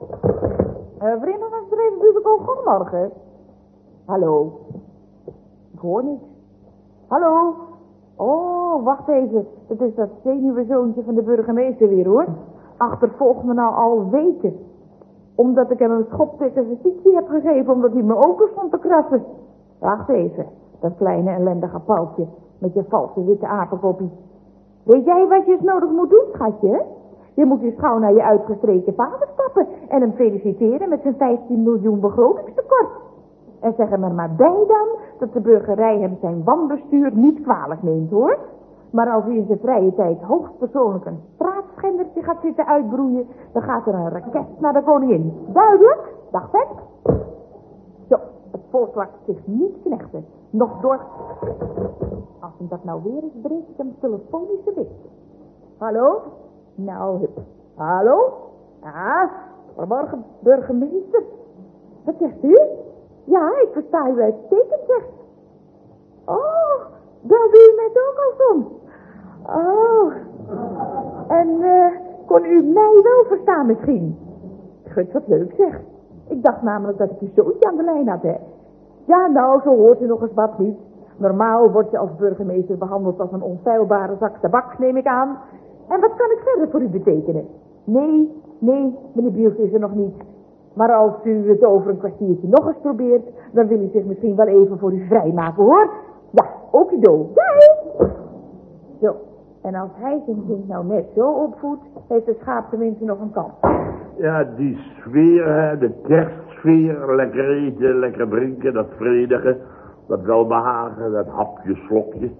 Uh, Vreemdelingenstreven natuurlijk ook goedemorgen. Hallo. Ik hoor niks. Hallo. Oh, wacht even. Dat is dat zenuwenzoontje van de burgemeester weer, hoor. Achtervolgt me nou al weken. Omdat ik hem een schop tegen zijn fietsje heb gegeven, omdat hij me ook stond te krassen. Wacht even. Dat kleine ellendige paltje met je valse witte apenkoppie. Weet jij wat je eens nodig moet doen, schatje? Je moet eens gauw naar je uitgestreken vader stappen en hem feliciteren met zijn 15 miljoen begrotingstekort. En zeg hem er maar bij dan dat de burgerij hem zijn wanbestuur niet kwalijk neemt, hoor. Maar als hij in zijn vrije tijd hoogstpersoonlijk een straatschendertje gaat zitten uitbroeien, dan gaat er een raket naar de koningin. Duidelijk? Dag, vet. Zo, het volk laat zich niet knechten. Nog door... Als hem dat nou weer is, breekt hem telefonische weg. Hallo? Nou, hup. Hallo? Ja, goedemorgen, burgemeester. Wat zegt u? Ja, ik versta u uitstekend, zegt. Oh, daar doe u mij ook al soms. Oh. En uh, kon u mij wel verstaan misschien? Gut, wat leuk zeg. Ik dacht namelijk dat ik uw zoontje aan de lijn had, hè. Ja, nou, zo hoort u nog eens wat niet. Normaal word je als burgemeester behandeld als een onfeilbare zak tabak, neem ik aan. En wat kan ik verder voor u betekenen? Nee, nee, meneer Biels is er nog niet. Maar als u het over een kwartiertje nog eens probeert, dan wil u zich misschien wel even voor u vrijmaken, hoor. Ja, ook do. Jij! Zo, en als hij zijn kind nou net zo opvoedt, heeft het schaap tenminste nog een kans. Ja, die sfeer, de kerstsfeer, lekker eten, lekker drinken, dat vredige, dat welbehagen, dat hapje, slokje.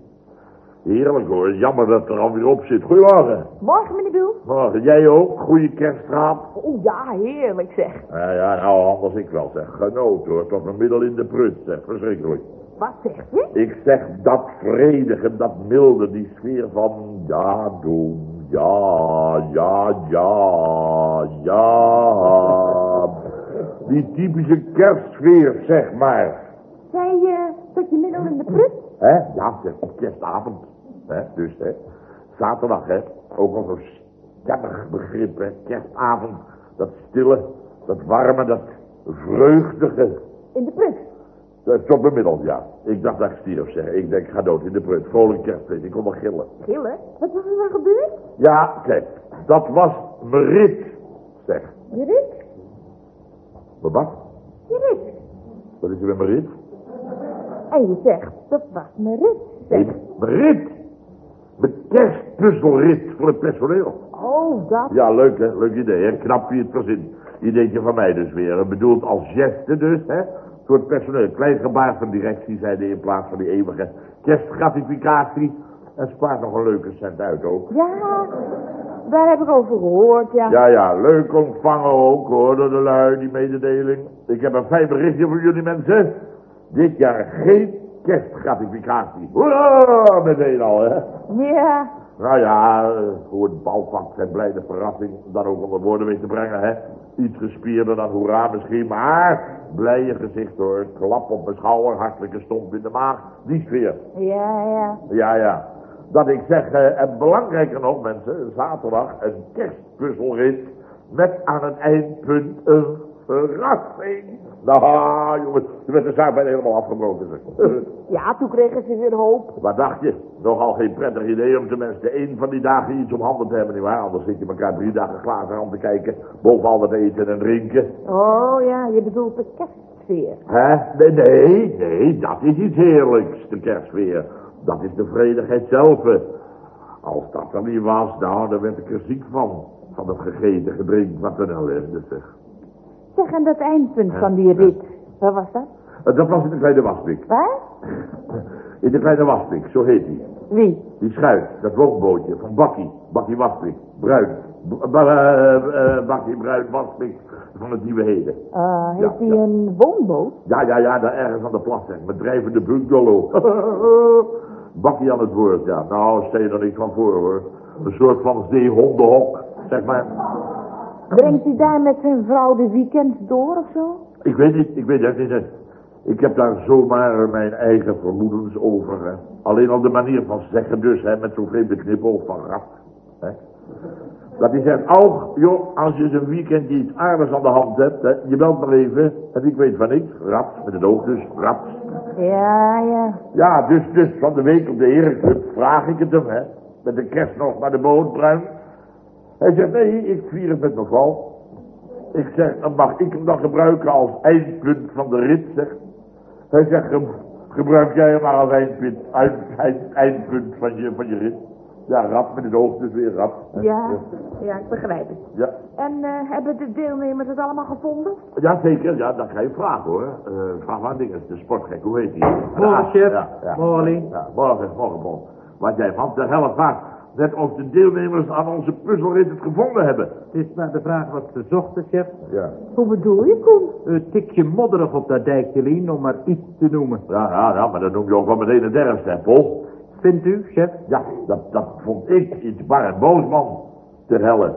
Heerlijk hoor, jammer dat er alweer op zit. Goedemorgen. Morgen, meneer Biel. Morgen, jij ook? Goeie kerststraat. Oh ja, heerlijk zeg. Ja, ja, nou anders ik wel zeg. Genoot hoor, toch een middel in de prut zeg, verschrikkelijk. Wat zegt je? Ik zeg dat vredige, dat milde, die sfeer van ja doen, ja, ja, ja, ja. Die typische kerstsfeer, zeg maar. Zei je dat je middel in de prut? Hè? Ja, zeg, op kerstavond. Hè? Dus, hè. Zaterdag, hè. Ook al zo'n stemmig begrip, hè. Kerstavond. Dat stille, dat warme, dat vreugdige. In de prut? Dat is op bemiddeld, ja. Ik dacht dat ik stierf, zeg. Ik denk, ga dood in de prut. Vrolijk kerstfeest. Ik kon wel gillen. Gillen? Wat was er dan gebeurd? Ja, kijk. Dat was Merit, zeg. Je rit? Wat? Je rit. Wat is er met Merit? En je zegt, dat was mijn rit, zeg. Merit. Mijn kerstpuzzelrit voor het personeel. Oh, dat. Ja, leuk hè, leuk idee hè, knap je het verzin. Ideetje van mij dus weer, bedoeld als geste dus hè, voor het personeel. Klein gebaar van directie, zei de in plaats van die eeuwige kerstgratificatie. En spaart nog een leuke cent uit ook. Ja, daar heb ik over gehoord, ja. Ja, ja, leuk ontvangen ook hoor, door de lui, die mededeling. Ik heb een fijn berichtje voor jullie mensen. Dit jaar geen kerstgratificatie. Hoera, meteen al hè. Ja, Nou ja, eh, voor het bouwvak zijn blijde verrassing dan ook onder woorden mee te brengen, hè. Iets gespierder dan hoera misschien, maar blije gezicht hoor. Klap op mijn schouder, hartelijke stomp in de maag. Die sfeer. ja, ja. Ja, ja. Dat ik zeg, eh, en belangrijker nog mensen, zaterdag een kerstpuzzelrit met aan het eindpunt een verrassing. Nou, jongens, er werd de zaak bijna helemaal afgebroken. zeg. Ja, toen kregen ze weer hoop. Wat dacht je? Nogal geen prettig idee om tenminste één van die dagen iets om handen te hebben, nietwaar? Anders zit je elkaar drie dagen glazen aan te kijken, bovenal wat eten en drinken. Oh ja, je bedoelt de kerstsfeer. Hè? Nee, nee, nee, dat is iets heerlijks, de kerstfeer. Dat is de vredigheid zelf. Als dat er niet was, nou, dan werd ik er ziek van. Van het gegeten, gedrinkt, wat een ellende zeg. Zeg, en dat eindpunt van die rit, wat was dat? Eh, Dat was in de kleine wasbik. Waar? In de kleine wasbik, zo heet die. Wie? Die schuit, dat woonbootje van Bakkie. Bakkie Wasbik, bruin. B- eh, eh, Bakkie Bruin Wasbik van het Nieuwe Heden. Eh, heeft Ja, hij ja. een woonboot? Ja, ja, ja, daar ergens aan de plas, zeg. Met drijvende bungalow. Bakkie aan het woord, ja. Nou, stel je er niet van voor, hoor. Een soort van zeehondenhok, zeg maar. Brengt hij daar met zijn vrouw de weekend door of zo? Ik weet niet, ik weet het niet. Ik heb daar zomaar mijn eigen vermoedens over. Hè. Alleen al de manier van zeggen dus, hè, met zo'n vreemde knipoog van rat. Hè. Dat hij zegt, Aug, joh, als je een weekend iets aardigs aan de hand hebt, hè, je belt maar even. En ik weet van niks. Rats, met het oog dus, rats. Ja, ja. Ja, dus, dus van de week op de herenclub vraag ik het hem, hè. Met de kerst nog naar de boot, bruin. Hij zegt, nee, ik vier het met mijn vrouw. Ik zeg, dan mag ik hem dan gebruiken als eindpunt van de rit, zeg. Hij zegt, "Ge- gebruik jij hem maar als eindpunt, eind, eind- eindpunt van je, van je rit. Ja, rap met het oog dus weer, rap. hè. Ja, ja, ik begrijp het. Ja. En eh, hebben de deelnemers het allemaal gevonden? Ja, zeker. Ja, dan ga je vragen hoor. Eh vraag maar dingen. De sportgek, hoe heet hij? Morgen, chef. Ja, ja. Morgen. Ja, morgen, morgen, morgen. Wat jij van de helft vraagt. Net of de deelnemers aan onze puzzelrit het gevonden hebben. Het is maar de vraag wat ze zochten, chef. Ja. Hoe bedoel je, Koen? Een tikje modderig op dat dijkje, Lien, om maar iets te noemen. Ja, ja, ja, maar dat noem je ook wel meteen een derfste, hè, Paul? Vindt u, chef? Ja, dat, dat vond ik iets bar en boos, man. Ter helle.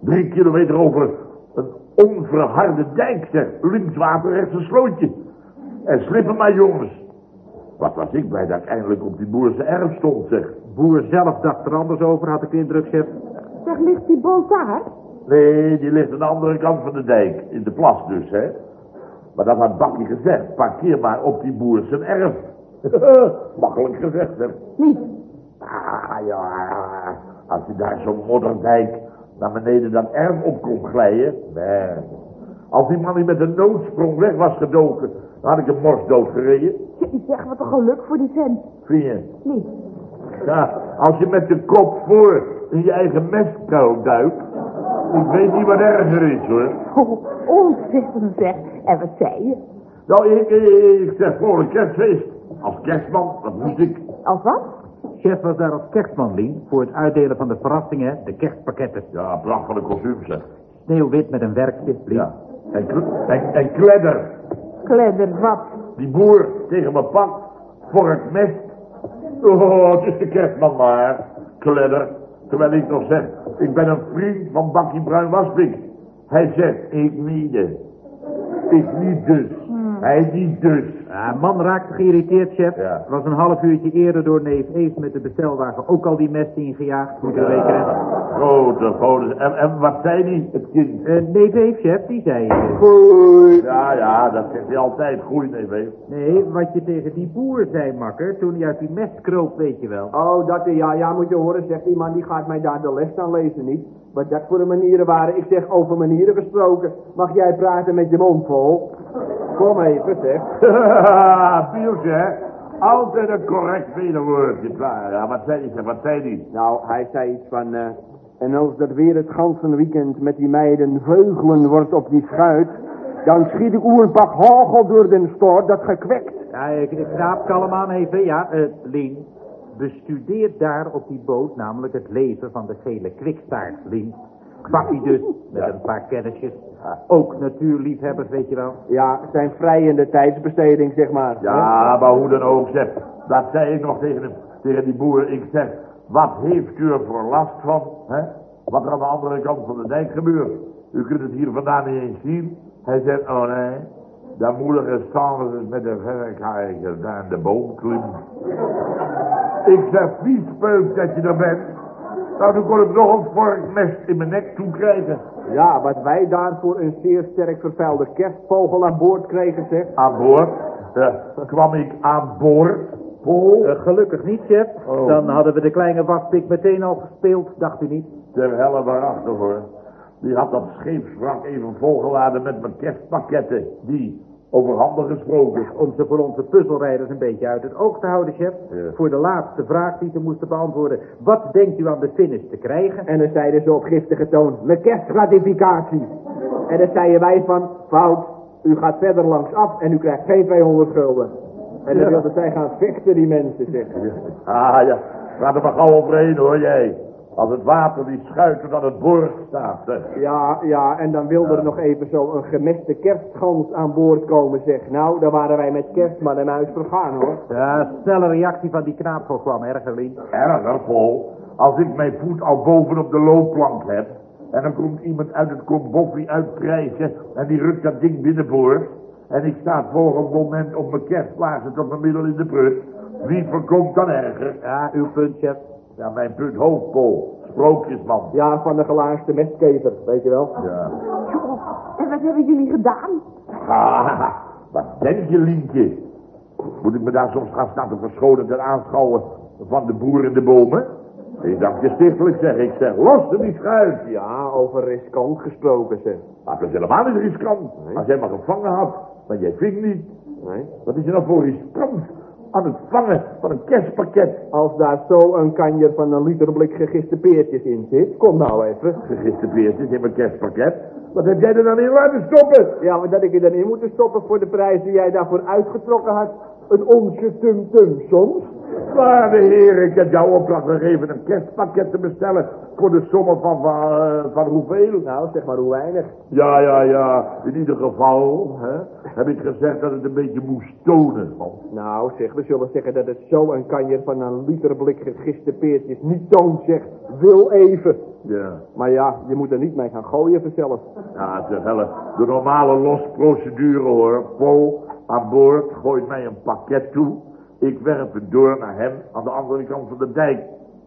Drie kilometer over een onverharde dijk, zeg. Links water, rechts een slootje. En slippen maar, jongens. Wat was ik blij dat ik eindelijk op die boerse erf stond, zeg. Boer zelf dacht er anders over, had ik de indruk, chef. Zeg, ligt die boot daar? Nee, die ligt aan de andere kant van de dijk. In de plas dus, hè. Maar dat had Bakkie gezegd. Parkeer maar op die boer zijn erf. Makkelijk gezegd, hè. Niet. Ah, ja. Als je daar zo'n modderdijk naar beneden dat erf op kon glijden. Nee. Als die man niet met een noodsprong weg was gedoken, dan had ik hem morsdood gereden. Zeg, wat een geluk voor die vent. Vind je? Niet. Ja, als je met de kop voor in je eigen mestkuil duikt. Ik weet niet wat erger is, hoor. Oh, ontzettend zeg. En wat zei je? Nou, ik, ik, ik zeg voor een kerstfeest. Als kerstman, wat moest ik? Als wat? Chef was daar als kerstman, Lien, voor het uitdelen van de verrassingen, de kerstpakketten. Ja, de kostuum, zeg. Sneeuwwit met een werkje, Lien. Ja. En, en, en kledder. Kledder, wat? Die boer tegen mijn pak, vork, mest. Oh, het is de kerstman maar. Kledder. Terwijl ik nog zeg, ik ben een vriend van Bakkie Bruin Waspik. Hij zegt, ik niet. Ik niet dus. Hij niet dus. Ja, man raakte geïrriteerd, chef. Ja. Er was een half uurtje eerder door neef Eef met de bestelwagen ook al die mest ingejaagd. Moet je weten. Grote, grote. En, en wat zei die, het kind? Eh, neef Eef, chef, die zei... eh, Groei. Ja, ja, dat zegt hij altijd. Groei, nee, weet. nee, wat je tegen die boer zei, makker, toen hij uit die mest kroop, weet je wel. Oh, dat, ja, ja, moet je horen, zegt die man, die gaat mij daar de les aan lezen, niet? Wat dat voor de manieren waren. Ik zeg, over manieren gesproken, mag jij praten met je mond vol? Kom even, zeg. Bieltje, hè? Altijd een correct wederwoordje. Ja, wat zei hij? Wat zei hij? Nou, hij zei iets van, eh, en als dat weer het ganse weekend met die meiden veugelen wordt op die schuit, dan schiet ik pak hagel door den stoor, dat gekwekt. Ja, ik, ik raap kalm aan even. Ja, eh, Lien, bestudeer daar op die boot namelijk het leven van de gele kwikstaart, Lien. Bakkie dus, met een paar kennisjes. Ook natuurliefhebbers, weet je wel. Ja, zijn vrijende tijdsbesteding, zeg maar. Ja, maar hoe dan ook, zeg. Dat zei ik nog tegen, hem, tegen die boer. Ik zeg, wat heeft u er voor last van, hè? Wat er aan de andere kant van de dijk gebeurt. U kunt het hier vandaan niet eens zien. Hij zegt, oh nee, dat moedige s'avonds met de verrekijker daar in de boom klimt. Ik zeg, viespeuk dat je er bent. Nou, dan kon ik nog een vorkmest in mijn nek toe krijgen. Ja, wat wij daarvoor een zeer sterk vervuilde kerstvogel aan boord kregen, zeg. Aan boord eh, kwam ik aan boord. Eh, gelukkig niet, chef. Oh. Dan hadden we de kleine waspik meteen al gespeeld, dacht u niet? Ter helle waarachter hoor. Die had dat scheepswrak even volgeladen met mijn kerstpakketten. Die, over handen gesproken. Om ze voor onze puzzelrijders een beetje uit het oog te houden, chef. Ja. Voor de laatste vraag die ze moesten beantwoorden. Wat denkt u aan de finish te krijgen? En dan zeiden ze op giftige toon, met kerstgratificatie. En dan zeiden wij van, fout, u gaat verder langs af en u krijgt geen 200 gulden. En dan wilden zij gaan vechten, die mensen, zeg. Ah ja, ga er maar gauw overheen hoor jij. Als het water die schuit tot aan het borg staat. zeg. Ja, ja, en dan wilde er nog even zo een gemeste kerstgans aan boord komen, zeg. Nou, daar waren wij met kerstman en huis vergaan, hoor. Ja, snelle reactie van die knaap voorkwam, erger, Lien. Erger, Paul. Als ik mijn voet al boven op de loopplank heb. En dan komt iemand uit het komboffie uitkrijgen. En die rukt dat ding binnenboord. En ik sta het volgende moment op mijn kerstplaatsen tot mijn middel in de brug. Wie voorkomt dan erger? Ja, uw punt, chef. Ja, mijn punt. Sprookjes, man. Ja, van de gelaarste mestkever, weet je wel. Ja. En wat hebben jullie gedaan? Ah, wat denk je, Lientje? Moet ik me daar soms gaan staan te verschonen en aanschouwen van de boer in de bomen? Ik dacht je stichtelijk zeg, ik zeg, los er die schuif. Ja, over riskant gesproken, zeg. Maar dat is helemaal niet riskant. Als jij maar gevangen had, maar jij ving niet. Nee. Wat is er nou voor riskant aan het vangen van een kerstpakket? Als daar zo een kanjer van een liter blik gegiste peertjes in zit, kom nou even. Gegiste beertjes in mijn kerstpakket. Wat heb jij er dan in laten stoppen? Ja, maar dat ik je dan in moeten stoppen voor de prijs die jij daarvoor uitgetrokken had. Een onsje tum-tum soms. Maar de heer, ik heb jou opdracht gegeven een kerstpakket te bestellen. Voor de sommen van, van, eh, van hoeveel? Nou, zeg maar hoe weinig. Ja, ja, ja. In ieder geval hè, heb ik gezegd dat het een beetje moest tonen. Nou, zeg, we zullen zeggen dat het zo een kanjer van een liter blik gegiste peertjes niet toont, zegt. Wil even. Ja. Maar ja, je moet er niet mee gaan gooien vanzelf. Ja, zeg Helle, de normale losprocedure hoor. Paul aan boord gooit mij een pakket toe. Ik werp het door naar hem aan de andere kant van de dijk.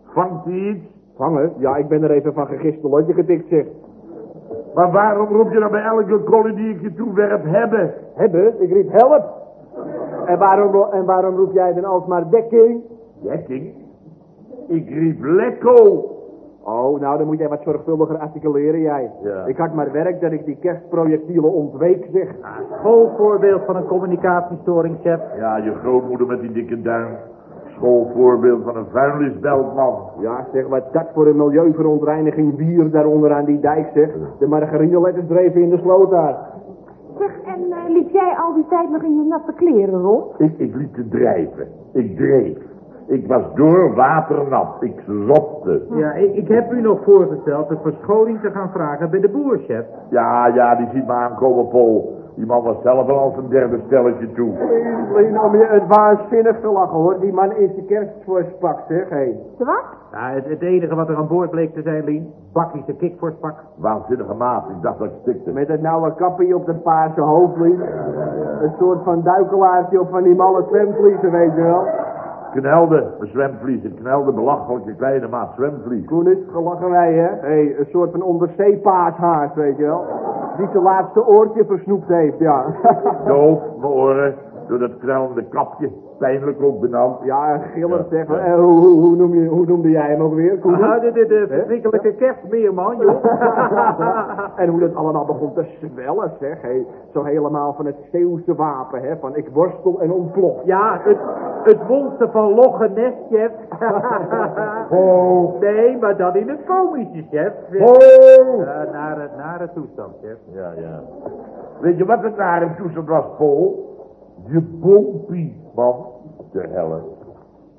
Vangt hij iets? Vangen? Ja, ik ben er even van gegiste lotje gedikt, zeg. Maar waarom roep je dan bij elke kolen die ik je toewerp hebben? Hebben? Ik riep help. En waarom, en waarom roep jij dan alsmaar dekking? Dekking? Ik riep lekko. Oh, nou, dan moet jij wat zorgvuldiger articuleren, jij. Ja. Ik had maar werk dat ik die kerstprojectielen ontweek, zeg. Schoolvoorbeeld van een communicatiestoring, chef. Ja, je grootmoeder met die dikke duim. Schoolvoorbeeld van een vuilnisbeltman. Ja, zeg, wat dat voor een milieuverontreiniging bier daaronder aan die dijk, zeg. De margarineletters dreven in de sloot daar. Zeg, en eh, liep jij al die tijd nog in je natte kleren rond? Ik, ik liep te drijven. Ik dreef. Ik was door waternat. Ik zopte. Ja, ik, ik heb u nog voorgesteld de verschoning te gaan vragen bij de boer, chef. Ja, ja, die ziet me aankomen, Paul. Die man was zelf al als een derde stelletje toe. Alleen om je het waanzinnig te lachen, hoor. Die man is de kerstvorspak, zeg, hé. Wat? Ja, het, het enige wat er aan boord bleek te zijn, Lien, bakkies een kikvorspak. Waanzinnige maat. Ik dacht dat ik stikte. Met dat nauwe kappie op de paarse hoofdlien. Een soort van duikelaartje op van die malle zwemvliezen, weet je wel. Knelde mijn zwemvlies. Ik knelde belachelijke kleine maat zwemvlies. Koenit, gelachen wij, hè? Hé, een soort van onderzeepaardhaas, weet je wel. Die zijn laatste oortje versnoept heeft, ja. Doof, mijn oren. Door dat knellende kapje. Pijnlijk ook benauwd. Ja, een giller, Ja, zeg. ja. Eh, hoe, hoe, hoe, noem je, hoe noemde jij hem ook weer? Ah, de, de, de verschrikkelijke kerstmeerman, joh. en hoe dat allemaal begon te zwellen, zeg. Hé, zo helemaal van het Zeeuwse wapen, hè. Van ik worstel en ontplof. Ja, het, het monster van Logge Nest, chef. Oh. Nee, maar dan in het komische, chef. Oh! Uh, nare, nare toestand, chef. Ja, ja. Weet je wat het naar hem toestand was, Paul? Je boompie, man. De helle.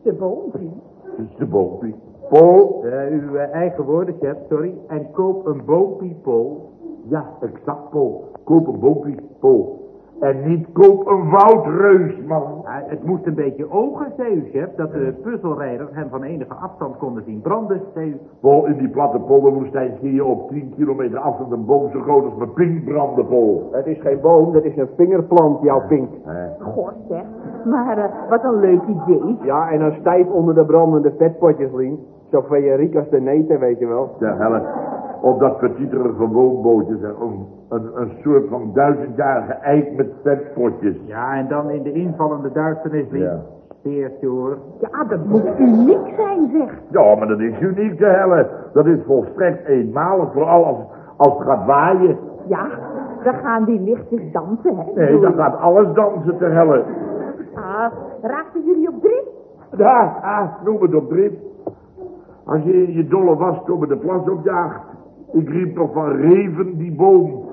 De boompie. Het is de boompie. Paul? Eh, uw eh, eigen woorden, chef, sorry. En koop een boompie-pol. Ja, exact, Paul. Koop een boompie, Paul. En niet koop een woudreus, man. Ja, het moest een beetje ogen, zei u, chef, dat de puzzelrijders hem van enige afstand konden zien branden, zei u. Paul, in die platte polderwoestijn zie je op 10 kilometer afstand een boom zo groot als mijn pink branden, Paul. Het is geen boom, dat is een vingerplant, jouw pink. Hè? God zeg. Maar eh, wat een leuk idee. Ja, en dan stijf onder de brandende vetpotjes, Lien. Zo riek als de neten, weet je wel. De helle. Op dat petiterige woonbootje zeg, een, een, een soort van duizendjarige eik met vetpotjes. Ja, en dan in de invallende duisternis, lief. Ja. Speertje, hoor. Ja, dat moet uniek zijn, zeg. Ja, maar dat is uniek, de helle. Dat is volstrekt eenmalig, vooral als, als het gaat waaien. Ja, dan gaan die lichtjes dansen, hè? Nee, dan gaat alles dansen te helle. Ah, raakten jullie op drift? Daar, ah, noem het op drift. Als je in je dolle waskomen de plas opjaagt. Ik riep nog van reven die boom.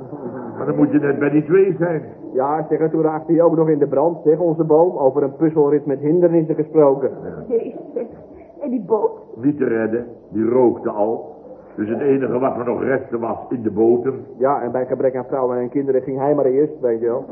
Maar dan moet je net bij die twee zijn. Ja, zeg, en toen raakte hij ook nog in de brand, zeg, onze boom. Over een puzzelrit met hindernissen gesproken. Jezus. En die boot? Niet te redden, die rookte al. Dus het enige wat er nog restte was in de boten. Ja, en bij gebrek aan vrouwen en kinderen ging hij maar eerst, weet je wel.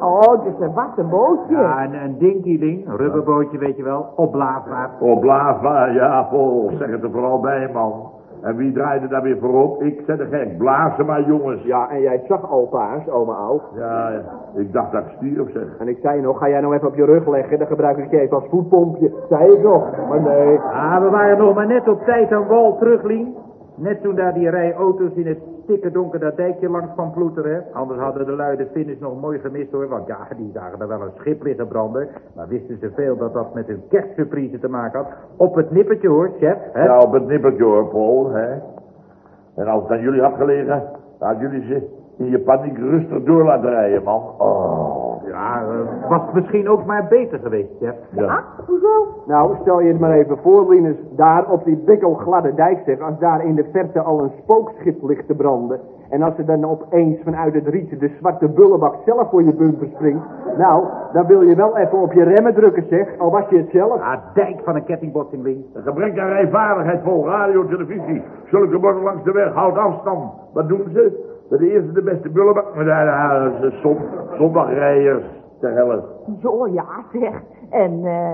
Oh, dus er een bootje. Ja, en een dinky-ding, een rubberbootje, weet je wel, opblaasbaar. Blava, ja, Paul, zeg het er vooral bij, man. En wie draaide daar weer voorop? Ik, zei de gek. Blazen maar, jongens. Ja, en jij zag al paars, oma Au. Ja, ja. Ik dacht dat ik stierf, zeg. En ik zei nog, ga jij nou even op je rug leggen, dan gebruik ik je even als voetpompje. Zei ik nog, maar nee. Ah, we waren nog maar net op tijd aan wal terug, Lien. Net toen daar die rij auto's in het stikke donker dat dijkje langs van ploeteren. Anders hadden de lui de finish nog mooi gemist hoor. Want ja, die zagen er wel een schip liggen branden. Maar wisten ze veel dat dat met hun kerstsurprise te maken had. Op het nippertje hoor, chef. Hè? Ja, op het nippertje hoor, Paul, hè. En als het aan jullie had gelegen, hadden jullie ze in je paniek rustig door laten rijden, man. Oh. Ja, eh, was misschien ook maar beter geweest, chef. Ja. Ah, hoezo? Nou, stel je het maar even voor, Linus, daar op die bikkelgladde dijk zeg, als daar in de verte al een spookschip ligt te branden. En als er dan opeens vanuit het riet de zwarte bullebak zelf voor je bumper springt. Nou, dan wil je wel even op je remmen drukken zeg, al was je het zelf. Ah, dijk van een kettingbotsing, Lien. Een gebrek aan rijvaardigheid vol radio, televisie. Zulke borden langs de weg, houd afstand. Wat doen ze? De eerste de beste bullebak. Maar daar halen ze zon, zondagrijders te helle. Zo, ja, zeg. En, eh,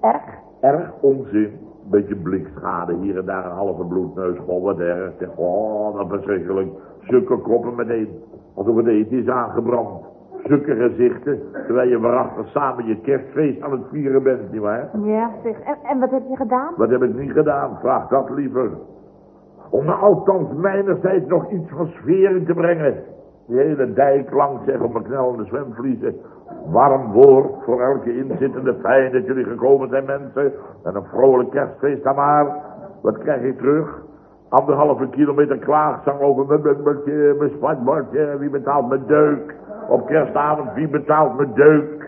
erg? Erg onzin. Beetje blikschade, hier en daar een halve bloedneus. Goh, wat erg. Zeg, Oh, dat verschrikkelijk. Zulke koppen meteen. Alsof het eten is aangebrand. Zulke gezichten. Terwijl je waarachtig samen je kerstfeest aan het vieren bent, nietwaar? Ja, zeg. En, en wat heb je gedaan? Wat heb ik niet gedaan? Vraag dat liever. Om nou althans mijnerzijds nog iets van sfeer in te brengen. Die hele dijk lang zeg op mijn knellende zwemvliezen. Warm woord voor elke inzittende. Fijn dat jullie gekomen zijn mensen. En een vrolijk kerstfeest dan maar. Wat krijg ik terug? Anderhalve kilometer klaagzang over mijn bumpertje, mijn spatbordje. Wie betaalt mijn deuk? Op kerstavond, wie betaalt mijn deuk?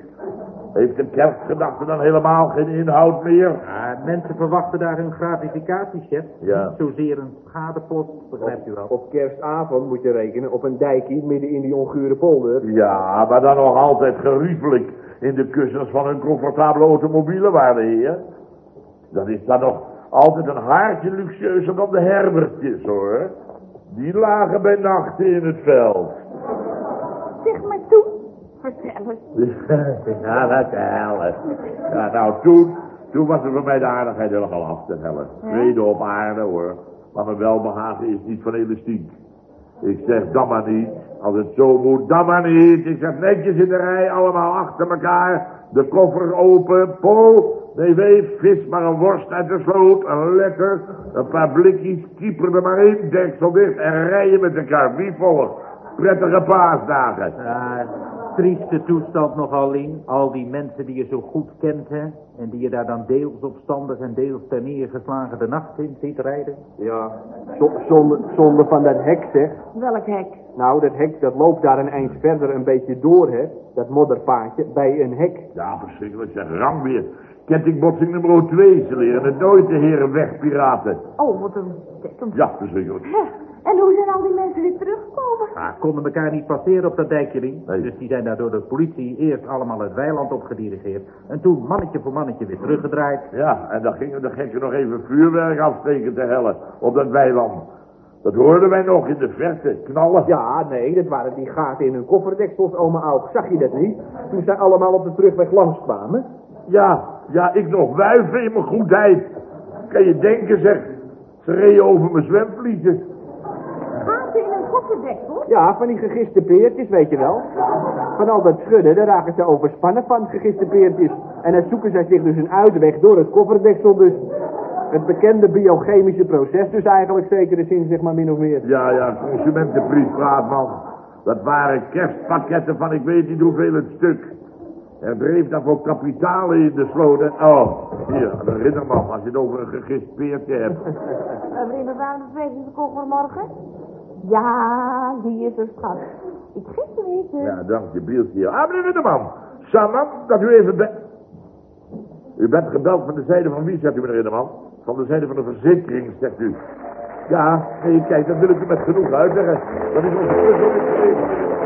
Heeft de kerstgedachte dan helemaal geen inhoud meer? Ja, mensen verwachten daar hun gratificatie, chef. Ja. Niet zozeer een schadepost, begrijpt u wel. Op kerstavond moet je rekenen op een dijkje midden in die ongure polder. Ja, maar dan nog altijd geriefelijk in de kussens van hun comfortabele automobielen, waarde heer. Dat is dan nog altijd een haartje luxueuzer dan de herbertjes, hoor. Die lagen bij nachten in het veld. Zeg maar toe. Vertel eens. ja, dat helle. Ja, nou, toen, toen was er voor mij de aardigheid helemaal af te hellen. Vrede op aarde, hoor. Maar mijn welbehagen is niet van elastiek. Ik zeg, dan maar niet. Als het zo moet, dan maar niet. Ik zeg netjes in de rij, allemaal achter elkaar. De koffer open. Paul, nee, weef, vis maar een worst uit de sloot. Een lekker, een paar blikjes, kieper er maar in. Deksel dicht en rijden met elkaar. Wie volgt? Prettige paasdagen. Ja, trieste toestand nogal, Lien. Al die mensen die je zo goed kent, hè. En die je daar dan deels opstandig en deels ter neergeslagen de nacht in ziet rijden. Ja, zo- zonde, zonde van dat hek zeg. Welk hek? Nou, dat hek dat loopt daar een eind verder een beetje door, hè. Dat modderpaadje, bij een hek. Ja, verschrikkelijk zeg. Ram weer. Kettingbotsing nummer 2. Ze leren het nooit, de heren wegpiraten. Oh, wat een. Ja, verschrikkelijk. En hoe zijn al die mensen weer teruggekomen? Ja, konden elkaar niet passeren op dat dijkje, Lien. Nee. Dus die zijn daar door de politie eerst allemaal het weiland opgedirigeerd. En toen mannetje voor mannetje weer teruggedraaid. Ja, en dan gingen de gekken nog even vuurwerk afsteken te hellen op dat weiland. Dat hoorden wij nog in de verte, knallen. Ja, nee, dat waren die gaten in hun kofferdeksels, oma Auk. Zag je dat niet? Toen zij allemaal op de terugweg langskwamen. Ja, ja, ik nog wuiven in mijn goedheid. Kan je denken, zeg. Ze reden over mijn zwemvliezen. Gaten in een kofferdeksel? Ja, van die gegiste peertjes, weet je wel. Van al dat schudden, daar raken ze overspannen van, gegiste peertjes. En dan zoeken zij zich dus een uitweg door het kofferdeksel dus. Het bekende biochemische proces dus eigenlijk zeker de zin, zeg maar min of meer. Ja, ja, consumentenprijs praat, man. Dat waren kerstpakketten van ik weet niet hoeveel het stuk. Er dreef daarvoor kapitalen in de sloten. Oh, hier, herinner me, als je het over een gegist peertje hebt. Uh, meneer Bruin, weet u de koffer morgen? Ja, die is er, schat. Ik gisteren niet. Ja, dank je, Bieltje. Ah, meneer Winterman. Samen, dat u even be... U bent gebeld van de zijde van wie, zegt u, meneer Winterman? Van de zijde van de verzekering, zegt u. Ja, nee, kijk, dat wil ik u met genoeg uitleggen. Dat is onze.